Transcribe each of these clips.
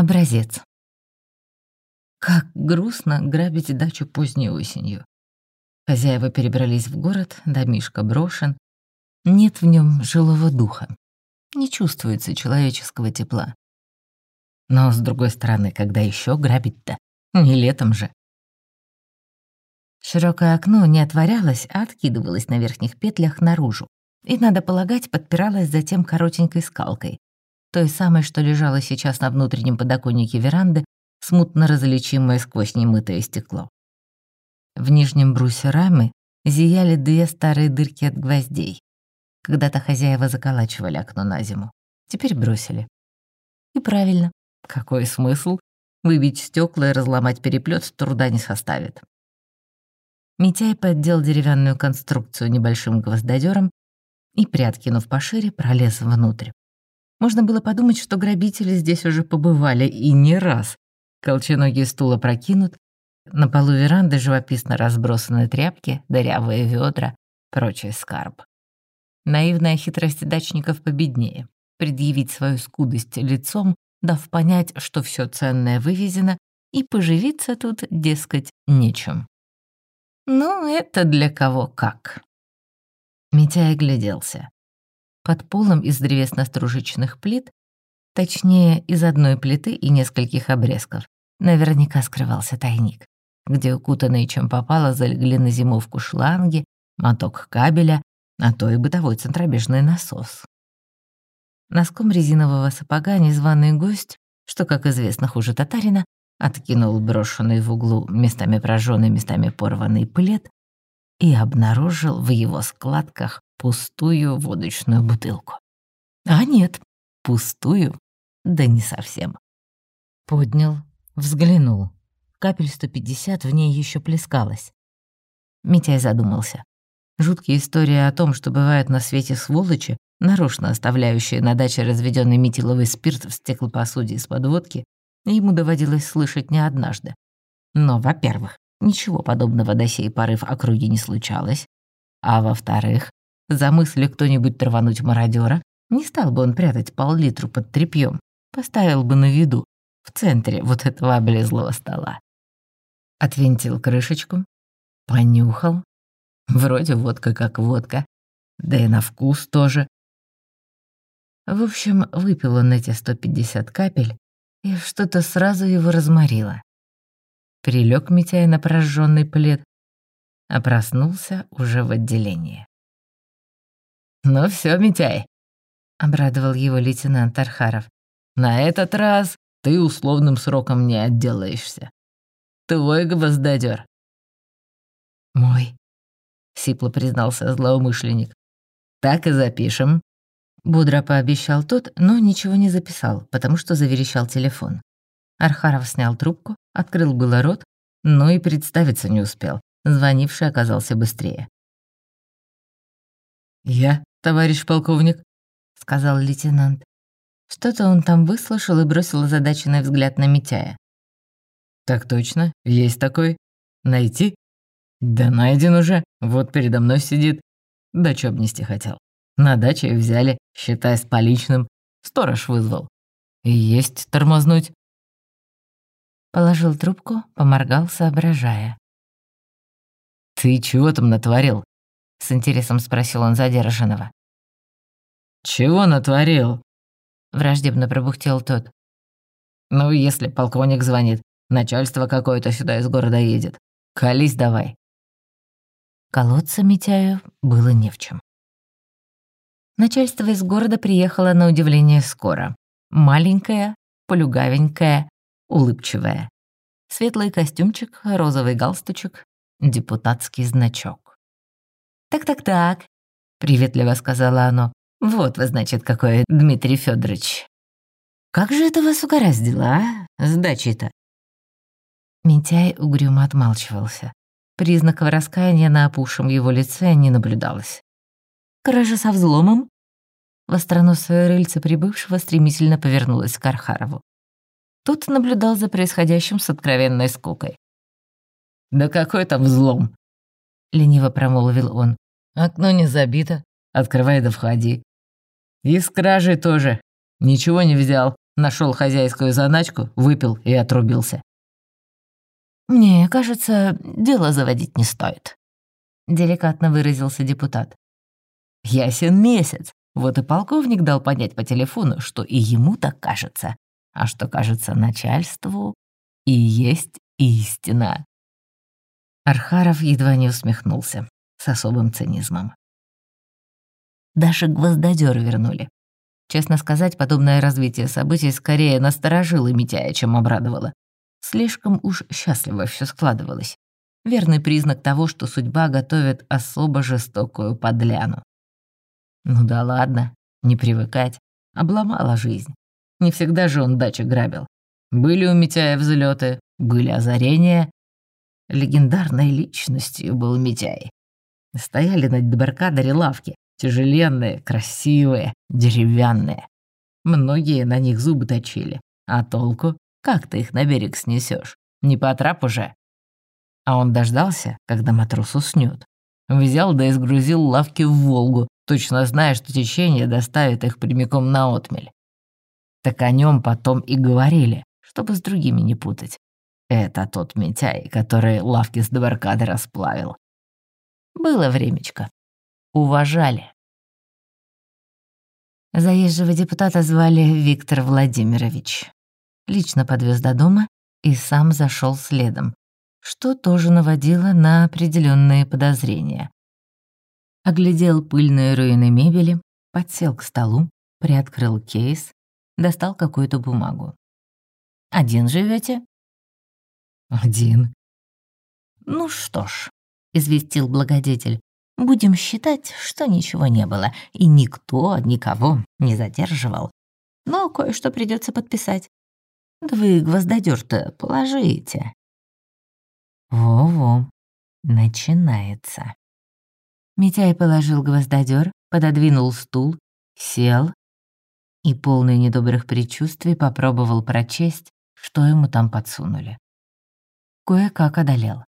Образец. Как грустно грабить дачу поздней осенью. Хозяева перебрались в город, домишко брошен. Нет в нем жилого духа. Не чувствуется человеческого тепла. Но, с другой стороны, когда еще грабить-то? Не летом же. Широкое окно не отворялось, а откидывалось на верхних петлях наружу. И, надо полагать, подпиралось затем коротенькой скалкой. Той самой, что лежала сейчас на внутреннем подоконнике веранды, смутно различимое сквозь немытое стекло. В нижнем брусе рамы зияли две старые дырки от гвоздей. Когда-то хозяева заколачивали окно на зиму. Теперь бросили. И правильно. Какой смысл? Выбить стекла и разломать переплет труда не составит. Митяй поддел деревянную конструкцию небольшим гвоздодером и, приоткинув пошире, пролез внутрь. Можно было подумать, что грабители здесь уже побывали, и не раз. Колченогий стул опрокинут, на полу веранды живописно разбросаны тряпки, дырявые ведра, прочий скарб. Наивная хитрость дачников победнее. Предъявить свою скудость лицом, дав понять, что все ценное вывезено, и поживиться тут, дескать, нечем. Ну, это для кого как. Митяй огляделся. Под полом из древесно-стружечных плит, точнее, из одной плиты и нескольких обрезков, наверняка скрывался тайник, где укутанные чем попало залегли на зимовку шланги, моток кабеля, а то и бытовой центробежный насос. Носком резинового сапога незваный гость, что, как известно, хуже татарина, откинул брошенный в углу местами прожженный, местами порванный плед и обнаружил в его складках пустую водочную бутылку. А нет, пустую, да не совсем. Поднял, взглянул. Капель 150 в ней еще плескалась. Митяй задумался. Жуткие истории о том, что бывают на свете сволочи, нарочно оставляющие на даче разведенный метиловый спирт в стеклопосуде из подводки, ему доводилось слышать не однажды. Но, во-первых, ничего подобного до сей поры в округе не случалось, а во-вторых, замысли кто-нибудь травануть мародера, не стал бы он прятать пол-литру под тряпьем, поставил бы на виду, в центре вот этого облезлого стола. Отвинтил крышечку, понюхал, Вроде водка как водка. Да и на вкус тоже. В общем, выпил он эти 150 капель, и что-то сразу его разморило. Прилег Митяй на прожженный плед, а проснулся уже в отделении. «Ну все, Митяй», — обрадовал его лейтенант Архаров. «На этот раз ты условным сроком не отделаешься. Твой гвоздодер». «Мой», — сипло признался злоумышленник. «Так и запишем». Бодро пообещал тот, но ничего не записал, потому что заверещал телефон. Архаров снял трубку, открыл было рот, но и представиться не успел. Звонивший оказался быстрее. «Я, товарищ полковник», — сказал лейтенант. Что-то он там выслушал и бросил озадаченный взгляд на Митяя. «Так точно, есть такой. Найти?» «Да найден уже, вот передо мной сидит. Дачу обнести хотел. На даче взяли, считай, с поличным. Сторож вызвал. И есть тормознуть». Положил трубку, поморгал, соображая. «Ты чего там натворил?» — с интересом спросил он задержанного. «Чего натворил?» — враждебно пробухтел тот. «Ну, если полковник звонит, начальство какое-то сюда из города едет. Колись давай». Колоться Митяю было не в чем. Начальство из города приехало на удивление скоро. Маленькое, полюгавенькое, улыбчивое. Светлый костюмчик, розовый галстучек, депутатский значок. «Так-так-так», — приветливо сказала оно. «Вот вы, значит, какой Дмитрий Федорович. Как же это вас угораздило, а? С дачей-то?» Митяй угрюмо отмалчивался. Признаков раскаяния на опухшем его лице не наблюдалось. «Кража со взломом?» Востроносое рыльце прибывшего стремительно повернулось к Архарову. Тот наблюдал за происходящим с откровенной скукой. «Да какой там взлом?» — лениво промолвил он. «Окно не забито. Открывай да входи. И с кражей тоже. Ничего не взял. Нашел хозяйскую заначку, выпил и отрубился. «Мне кажется, дело заводить не стоит», — деликатно выразился депутат. «Ясен месяц. Вот и полковник дал понять по телефону, что и ему так кажется. А что кажется начальству, и есть истина». Архаров едва не усмехнулся с особым цинизмом. Даже гвоздодёр вернули. Честно сказать, подобное развитие событий скорее насторожило Митяя, чем обрадовало. Слишком уж счастливо все складывалось. Верный признак того, что судьба готовит особо жестокую подляну. Ну да ладно, не привыкать. Обломала жизнь. Не всегда же он дачи грабил. Были у Митяя взлеты, были озарения. Легендарной личностью был Митяй. Стояли на дебаркадере лавки, тяжеленные, красивые, деревянные. Многие на них зубы точили. А толку? Как ты их на берег снесешь? Не по трапу же. А он дождался, когда матрос уснет. Взял да и сгрузил лавки в Волгу, точно зная, что течение доставит их прямиком на отмель. Так о нем потом и говорили, чтобы с другими не путать. Это тот Митяй, который лавки с Дебаркады расплавил. Было времечко. Уважали. Заезжего депутата звали Виктор Владимирович лично подвез до дома и сам зашел следом, что тоже наводило на определенные подозрения. Оглядел пыльные руины мебели, подсел к столу, приоткрыл кейс, достал какую-то бумагу. «Один живете? «Один». «Ну что ж», — известил благодетель, «будем считать, что ничего не было, и никто никого не задерживал. Но кое-что придется подписать. Да вы гвоздодёр-то положите. Во-во, начинается. Митяй положил гвоздодёр, пододвинул стул, сел и, полный недобрых предчувствий, попробовал прочесть, что ему там подсунули. Кое-как одолел.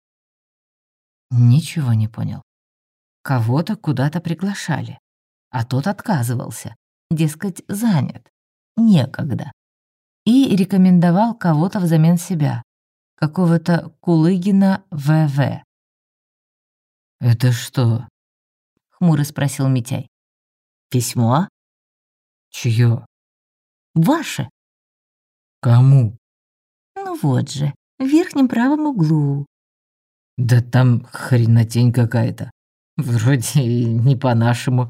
Ничего не понял. Кого-то куда-то приглашали, а тот отказывался, дескать, занят, некогда и рекомендовал кого-то взамен себя, какого-то Кулыгина ВВ. «Это что?» — хмуро спросил Митяй. «Письмо?» «Чье?» «Ваше». «Кому?» «Ну вот же, в верхнем правом углу». «Да там хренотень какая-то. Вроде не по-нашему».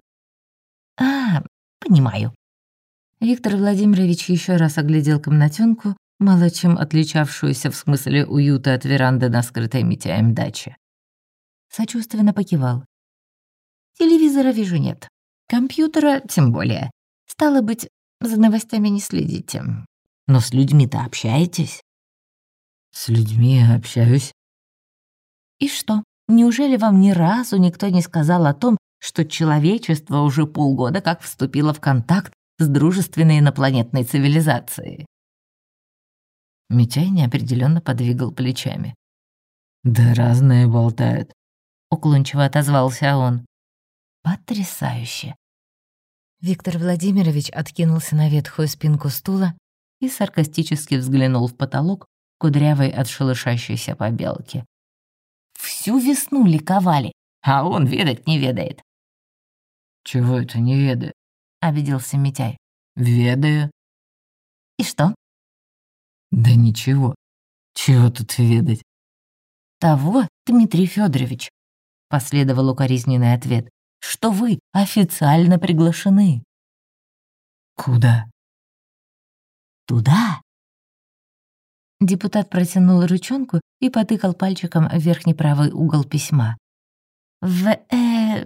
«А, понимаю», Виктор Владимирович еще раз оглядел комнатенку, мало чем отличавшуюся в смысле уюта от веранды на скрытой Митяем даче. Сочувственно покивал. «Телевизора вижу нет. Компьютера тем более. Стало быть, за новостями не следите. Но с людьми-то общаетесь?» «С людьми общаюсь». «И что, неужели вам ни разу никто не сказал о том, что человечество уже полгода как вступило в контакт с дружественной инопланетной цивилизацией. Митяй неопределенно подвигал плечами. «Да разные болтают», — уклончиво отозвался он. «Потрясающе!» Виктор Владимирович откинулся на ветхую спинку стула и саркастически взглянул в потолок, кудрявой от шелышащейся побелки. «Всю весну ликовали, а он ведать не ведает». «Чего это не ведает?» — обиделся Митяй. «Ведаю». «И что?» «Да ничего. Чего тут ведать?» «Того, Дмитрий Федорович, последовал укоризненный ответ, «что вы официально приглашены». «Куда?» «Туда». Депутат протянул ручонку и потыкал пальчиком в верхний правый угол письма. «В... э...»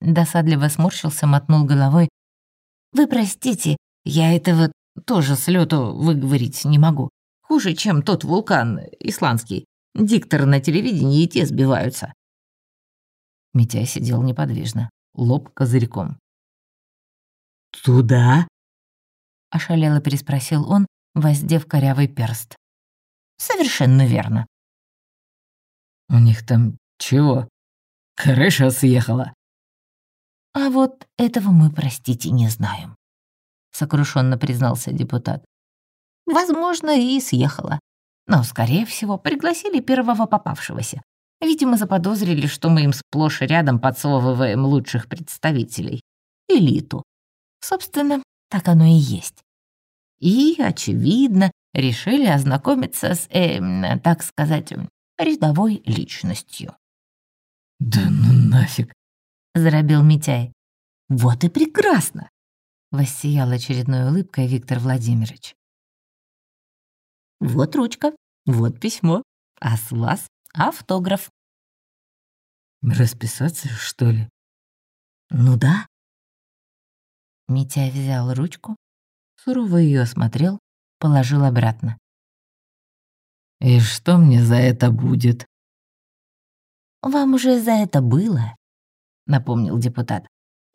Досадливо сморщился, мотнул головой, вы простите, я этого тоже с лету выговорить не могу. Хуже, чем тот вулкан исландский. Дикторы на телевидении и те сбиваются». Митяй сидел неподвижно, лоб козырьком. «Туда?» — ошалело переспросил он, воздев корявый перст. «Совершенно верно». «У них там чего? Крыша съехала?» «А вот этого мы, простите, не знаем», — сокрушенно признался депутат. Возможно, и съехала. Но, скорее всего, пригласили первого попавшегося. Видимо, заподозрили, что мы им сплошь и рядом подсовываем лучших представителей. Элиту. Собственно, так оно и есть. И, очевидно, решили ознакомиться с, э, так сказать, рядовой личностью. «Да ну нафиг!» — заробил Митяй. «Вот и прекрасно!» — воссиял очередной улыбкой Виктор Владимирович. «Вот ручка, вот письмо, а с вас автограф». «Расписаться, что ли?» «Ну да». Митяй взял ручку, сурово ее осмотрел, положил обратно. «И что мне за это будет?» «Вам уже за это было», — напомнил депутат.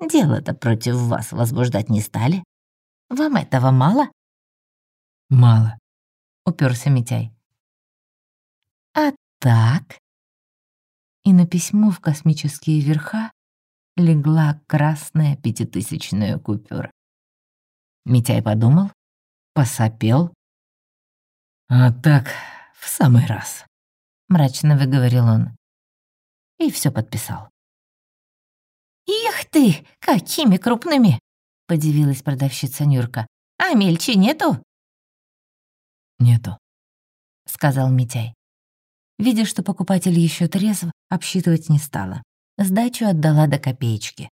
«Дело-то против вас возбуждать не стали. Вам этого мало?» «Мало», — уперся Митяй. «А так?» И на письмо в космические верха легла красная пятитысячная купюра. Митяй подумал, посопел. «А так, в самый раз», — мрачно выговорил он. И все подписал. «Их ты, какими крупными!» — подивилась продавщица Нюрка. «А мельче нету?» «Нету», — сказал Митяй. Видя, что покупатель еще трезв, обсчитывать не стала. Сдачу отдала до копеечки.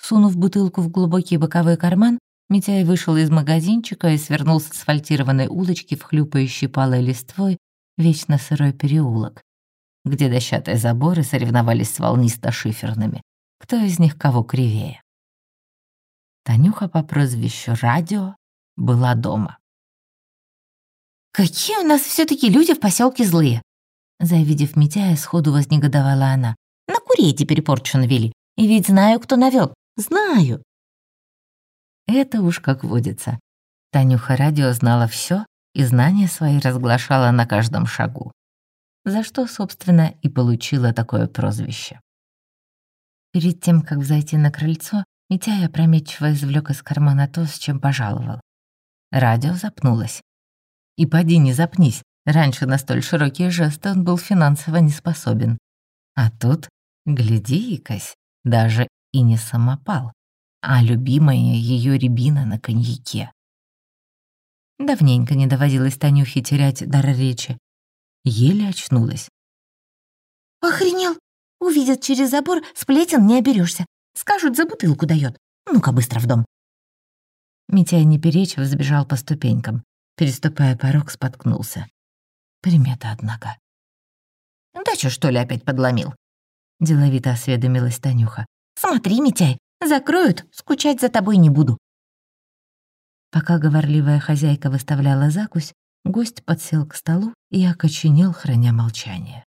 Сунув бутылку в глубокий боковой карман, Митяй вышел из магазинчика и свернул с асфальтированной улочки в хлюпающий палой листвой вечно сырой переулок, где дощатые заборы соревновались с волнисто-шиферными. Кто из них кого кривее? Танюха по прозвищу Радио была дома. «Какие у нас все таки люди в поселке злые!» Завидев Митяя, сходу вознегодовала она. «На курей теперь порчу навели. И ведь знаю, кто навел. Знаю!» Это уж как водится. Танюха радио знала все и знания свои разглашала на каждом шагу. За что, собственно, и получила такое прозвище. Перед тем, как взойти на крыльцо, Митяй опрометчиво извлек из кармана то, с чем пожаловал. Радио запнулось. И поди не запнись, раньше на столь широкие жесты он был финансово не способен. А тут, гляди-кась, даже и не самопал а любимая ее рябина на коньяке. Давненько не доводилось Танюхе терять дар речи. Еле очнулась. «Охренел! Увидят через забор, сплетен не оберешься. Скажут, за бутылку дает. Ну-ка быстро в дом». Митяй не перечив сбежал по ступенькам. Переступая порог, споткнулся. Примета, однако. «Дачу, что ли, опять подломил?» Деловито осведомилась Танюха. «Смотри, Митяй, Закроют, скучать за тобой не буду». Пока говорливая хозяйка выставляла закусь, гость подсел к столу и окоченел, храня молчание.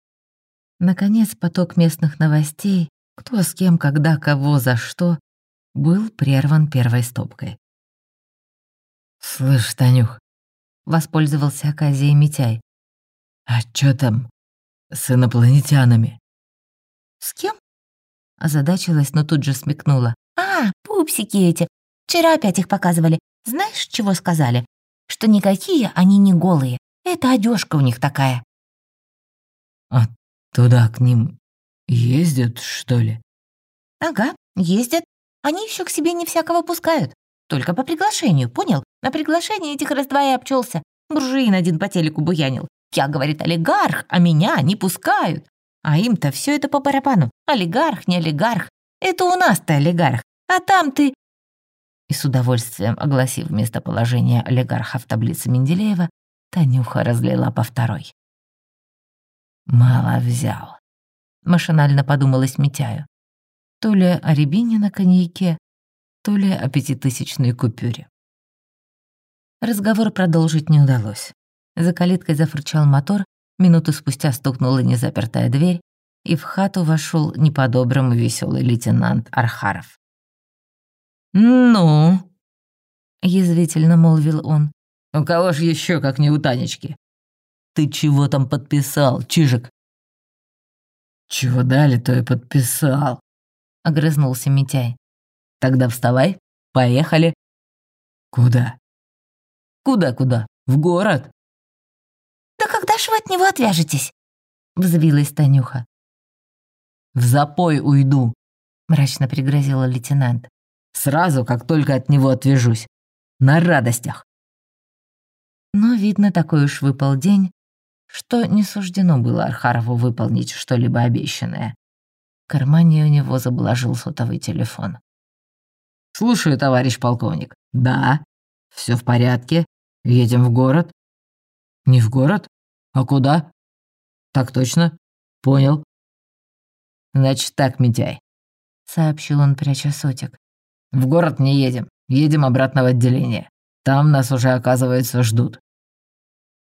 Наконец, поток местных новостей, кто с кем, когда, кого, за что, был прерван первой стопкой. «Слышь, Танюх», — воспользовался оказией Митяй, «а чё там с инопланетянами?» «С кем?» Озадачилась, но тут же смекнула. «А, пупсики эти. Вчера опять их показывали. Знаешь, чего сказали? Что никакие они не голые. Это одежка у них такая». «А туда к ним ездят, что ли?» «Ага, ездят. Они еще к себе не всякого пускают. Только по приглашению, понял? На приглашение этих раз-два и обчелся. Буржуин один по телеку буянил. Я, говорит, олигарх, а меня не пускают. А им-то все это по барабану. Олигарх, не олигарх. Это у нас-то олигарх. А там ты...» И с удовольствием огласив местоположение олигарха в таблице Менделеева, Танюха разлила по второй. «Мало взял», — машинально подумалось Митяю. То ли о рябине на коньяке, то ли о пятитысячной купюре. Разговор продолжить не удалось. За калиткой зафырчал мотор, Минуту спустя стукнула незапертая дверь, и в хату вошел не по-доброму веселый лейтенант Архаров. «Ну?» — язвительно молвил он. «У кого ж еще, как не у Танечки?» «Ты чего там подписал, Чижик?» «Чего дали, то и подписал», — огрызнулся Митяй. «Тогда вставай, поехали». «Куда?» «Куда-куда? В город. «Да когда ж вы от него отвяжетесь?» — взвилась Танюха. «В запой уйду», — мрачно пригрозила лейтенант. «Сразу, как только от него отвяжусь. На радостях». Но, видно, такой уж выпал день, что не суждено было Архарову выполнить что-либо обещанное. В кармане у него заблажил сотовый телефон. «Слушаю, товарищ полковник. Да, все в порядке. Едем в город». «Не в город? А куда?» «Так точно. Понял». «Значит так, Митяй», — сообщил он, пряча сотик. «В город не едем. Едем обратно в отделение. Там нас уже, оказывается, ждут».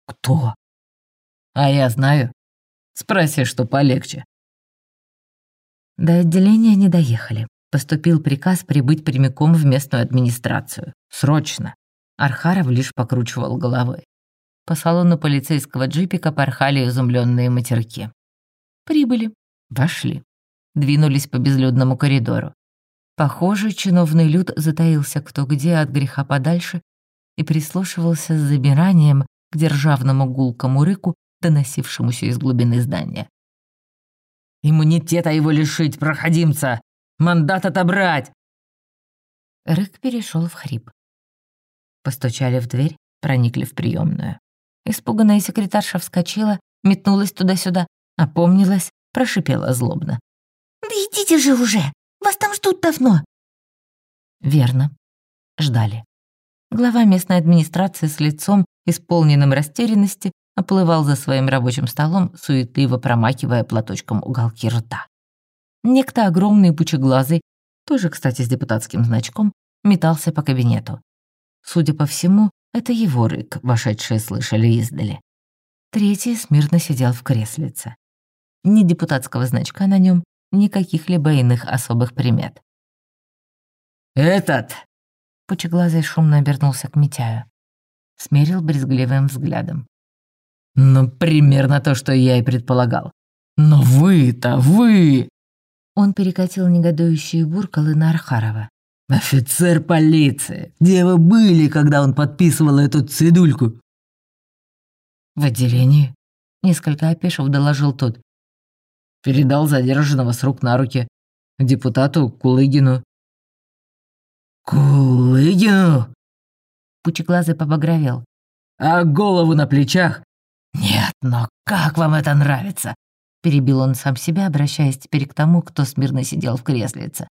«Кто?» «А я знаю. Спроси, что полегче». До отделения не доехали. Поступил приказ прибыть прямиком в местную администрацию. Срочно. Архаров лишь покручивал головой. По салону полицейского джипика порхали изумленные матерки. Прибыли. Вошли. Двинулись по безлюдному коридору. Похоже, чиновный люд затаился кто где от греха подальше и прислушивался с замиранием к державному гулкому рыку, доносившемуся из глубины здания. «Иммунитета его лишить, проходимца! Мандат отобрать!» Рык перешел в хрип. Постучали в дверь, проникли в приемную. Испуганная секретарша вскочила, метнулась туда-сюда, опомнилась, прошипела злобно. «Да идите же уже! Вас там ждут давно!» Верно. Ждали. Глава местной администрации с лицом, исполненным растерянности, оплывал за своим рабочим столом, суетливо промакивая платочком уголки рта. Некто огромный пучеглазый, тоже, кстати, с депутатским значком, метался по кабинету. Судя по всему, это его рык, вошедшие слышали издали. Третий смирно сидел в креслице. Ни депутатского значка на нем, ни каких-либо иных особых примет. «Этот!» Пучеглазый шумно обернулся к Митяю. Смерил брезгливым взглядом. «Ну, примерно то, что я и предполагал. Но вы-то, вы!» Он перекатил негодующие буркалы на Архарова. «Офицер полиции! Где вы были, когда он подписывал эту цедульку?» «В отделении», — несколько опешив доложил тот. «Передал задержанного с рук на руки депутату Кулыгину». «Кулыгину?» Пучеглазый побагровел. «А голову на плечах?» «Нет, но как вам это нравится?» Перебил он сам себя, обращаясь теперь к тому, кто смирно сидел в креслице.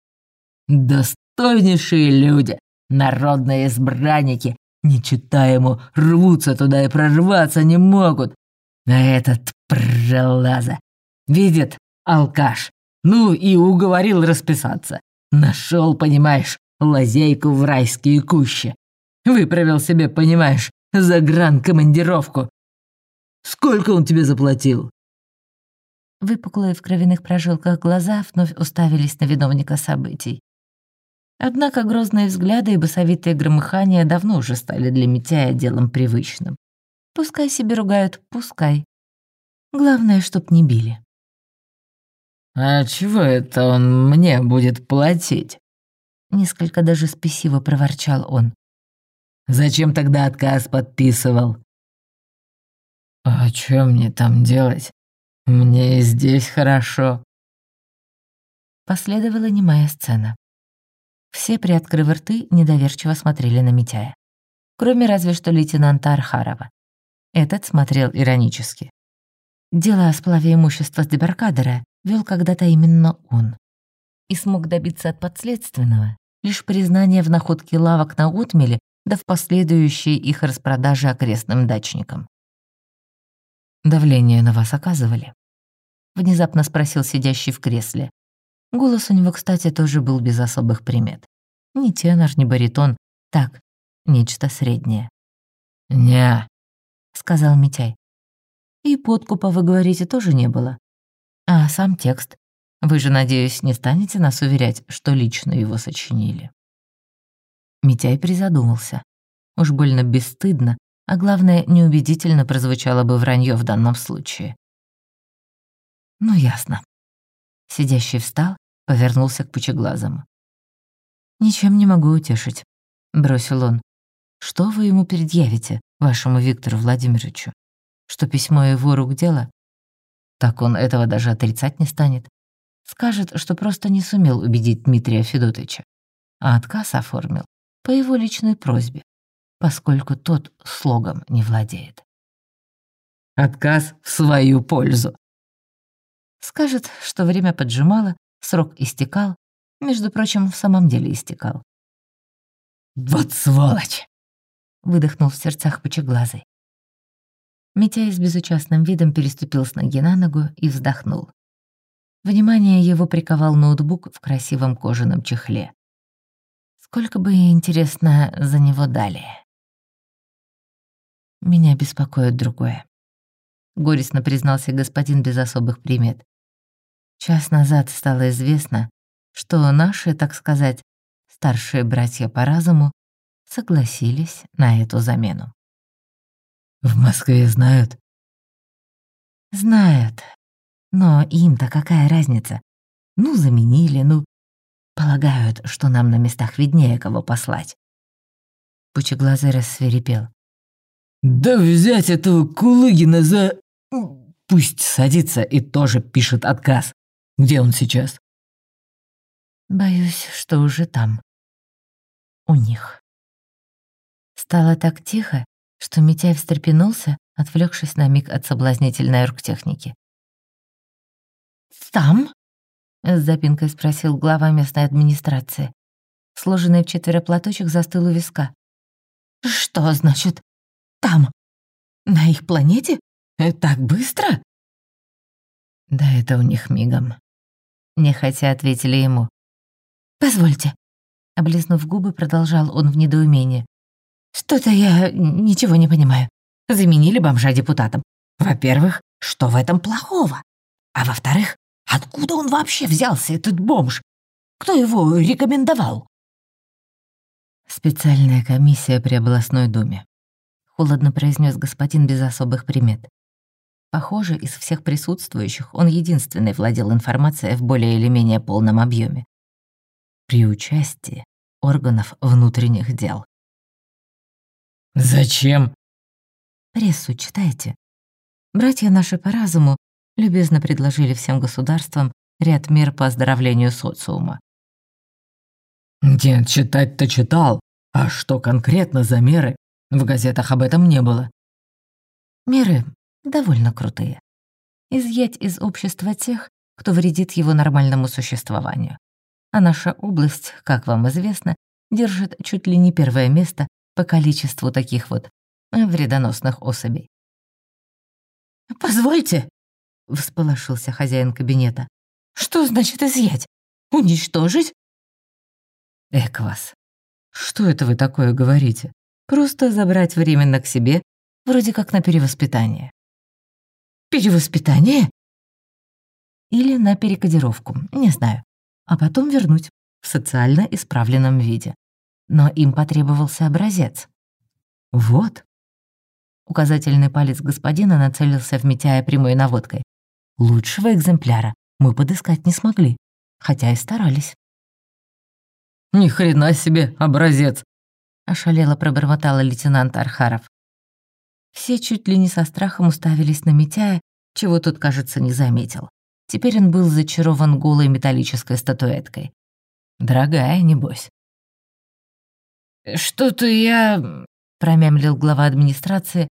«Достойнейшие люди, народные избранники, нечитаемо рвутся туда и прорваться не могут. А этот пролаза видит алкаш, ну и уговорил расписаться. Нашел, понимаешь, лазейку в райские кущи. Выправил себе, понимаешь, загранкомандировку. Сколько он тебе заплатил?» Выпуклые в кровяных прожилках глаза вновь уставились на виновника событий. Однако грозные взгляды и басовитые громыхания давно уже стали для Митяя делом привычным. Пускай себе ругают, пускай. Главное, чтоб не били. «А чего это он мне будет платить?» Несколько даже спесиво проворчал он. «Зачем тогда отказ подписывал?» «А что мне там делать? Мне и здесь хорошо». Последовала немая сцена. Все, приоткрыв рты, недоверчиво смотрели на Митяя. Кроме разве что лейтенанта Архарова. Этот смотрел иронически. Дело о сплаве имущества с дебаркадера вел когда-то именно он. И смог добиться от подследственного лишь признания в находке лавок на отмеле да в последующей их распродаже окрестным дачникам. «Давление на вас оказывали?» — внезапно спросил сидящий в кресле. Голос у него, кстати, тоже был без особых примет. Ни тенор, ни баритон. Так, нечто среднее. «Не», — сказал Митяй. «И подкупа, вы говорите, тоже не было. А сам текст? Вы же, надеюсь, не станете нас уверять, что лично его сочинили?» Митяй призадумался. Уж больно бесстыдно, а главное, неубедительно прозвучало бы вранье в данном случае. «Ну, ясно». Сидящий встал, повернулся к пучеглазому. «Ничем не могу утешить», — бросил он. «Что вы ему предъявите? вашему Виктору Владимировичу, что письмо его рук дело, так он этого даже отрицать не станет. Скажет, что просто не сумел убедить Дмитрия Федотовича, а отказ оформил по его личной просьбе, поскольку тот слогом не владеет. Отказ в свою пользу. Скажет, что время поджимало, срок истекал, между прочим, в самом деле истекал. «Вот сволочь!» — выдохнул в сердцах пучеглазый. Митяй с безучастным видом переступил с ноги на ногу и вздохнул. Внимание его приковал ноутбук в красивом кожаном чехле. Сколько бы, интересно, за него дали? Меня беспокоит другое. Горестно признался господин без особых примет. Час назад стало известно, что наши, так сказать, старшие братья по разуму согласились на эту замену. «В Москве знают?» «Знают. Но им-то какая разница? Ну, заменили, ну, Полагают, что нам на местах виднее, кого послать. Пучеглазый рассверепел. «Да взять этого Кулыгина за... Пусть садится и тоже пишет отказ. Где он сейчас?» «Боюсь, что уже там. У них». Стало так тихо, что Митяй встрепенулся, отвлекшись на миг от соблазнительной оргтехники. «Там?» С запинкой спросил глава местной администрации. Сложенный в четверо платочек застыл у виска. «Что значит там? На их планете? Э, так быстро?» «Да это у них мигом», — нехотя ответили ему. «Позвольте», — облизнув губы, продолжал он в недоумении. «Что-то я ничего не понимаю. Заменили бомжа депутатом. Во-первых, что в этом плохого? А во-вторых, Откуда он вообще взялся, этот бомж? Кто его рекомендовал? Специальная комиссия при областной думе. Холодно произнес господин без особых примет. Похоже, из всех присутствующих он единственный владел информацией в более или менее полном объеме. При участии органов внутренних дел. «Зачем?» «Прессу читайте. Братья наши по разуму любезно предложили всем государствам ряд мер по оздоровлению социума. Нет, читать-то читал, а что конкретно за меры? В газетах об этом не было. Меры довольно крутые. Изъять из общества тех, кто вредит его нормальному существованию. А наша область, как вам известно, держит чуть ли не первое место по количеству таких вот вредоносных особей. «Позвольте», — всполошился хозяин кабинета. «Что значит изъять? Уничтожить?» «Эквас, что это вы такое говорите? Просто забрать временно к себе, вроде как на перевоспитание». «Перевоспитание?» Или на перекодировку, не знаю. А потом вернуть в социально исправленном виде. Но им потребовался образец. «Вот». Указательный палец господина нацелился в Митяя прямой наводкой. Лучшего экземпляра мы подыскать не смогли, хотя и старались. «Ни хрена себе, образец!» — ошалело пробормотал лейтенант Архаров. Все чуть ли не со страхом уставились на Митяя, чего тот, кажется, не заметил. Теперь он был зачарован голой металлической статуэткой. Дорогая, небось. «Что-то я...» — промямлил глава администрации.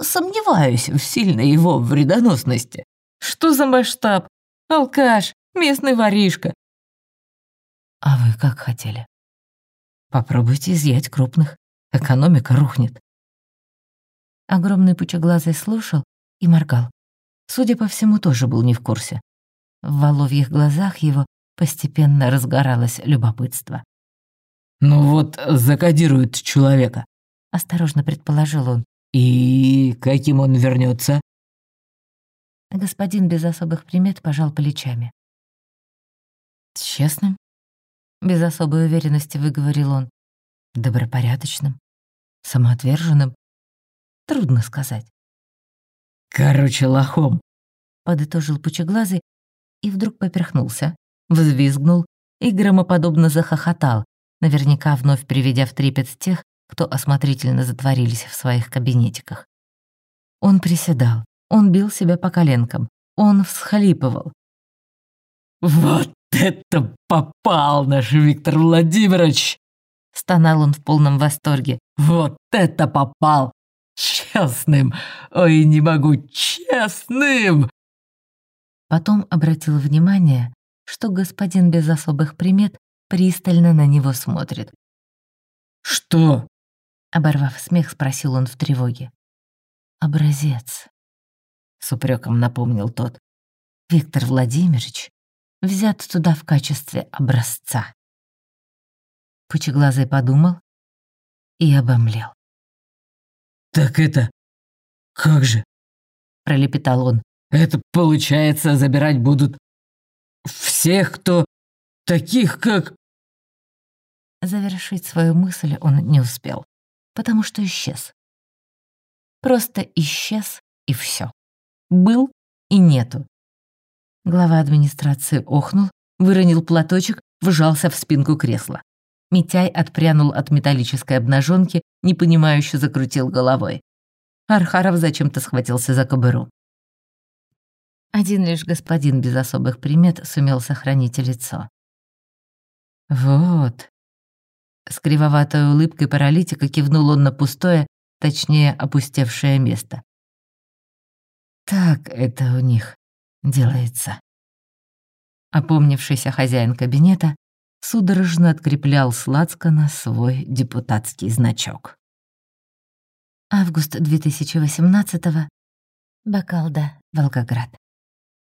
«Сомневаюсь в сильной его вредоносности. Что за масштаб? Алкаш, местный воришка. А вы как хотели? Попробуйте изъять крупных. Экономика рухнет. Огромный пучеглазый слушал и моргал. Судя по всему, тоже был не в курсе. В воловьих глазах его постепенно разгоралось любопытство. «Ну вот, закодирует человека», — осторожно предположил он. «И каким он вернется? Господин без особых примет пожал плечами. «Честным?» Без особой уверенности выговорил он. «Добропорядочным? Самоотверженным? Трудно сказать». «Короче, лохом», — подытожил пучеглазый и вдруг поперхнулся, взвизгнул и громоподобно захохотал, наверняка вновь приведя в трепет тех, кто осмотрительно затворились в своих кабинетиках. Он приседал, он бил себя по коленкам, он всхлипывал. «Вот это попал наш Виктор Владимирович!» Стонал он в полном восторге. «Вот это попал! Честным! Ой, не могу, честным!» Потом обратил внимание, что господин без особых примет пристально на него смотрит. «Что?» Оборвав смех, спросил он в тревоге. «Образец», — с упреком напомнил тот. «Виктор Владимирович взят туда в качестве образца». Пучеглазый подумал и обомлел. «Так это... как же?» — пролепетал он. Это, получается, забирать будут всех, кто таких, как...» Завершить свою мысль он не успел, потому что исчез. Просто исчез, и все. Был и нету. Глава администрации охнул, выронил платочек, вжался в спинку кресла. Митяй отпрянул от металлической обнаженки, непонимающе закрутил головой. Архаров зачем-то схватился за кобыру. Один лишь господин без особых примет сумел сохранить лицо. «Вот». С кривоватой улыбкой паралитика кивнул он на пустое, точнее, опустевшее место. «Так это у них делается». Опомнившийся хозяин кабинета судорожно откреплял с лацкана свой депутатский значок. Август 2018-го. Бакалда, Волгоград.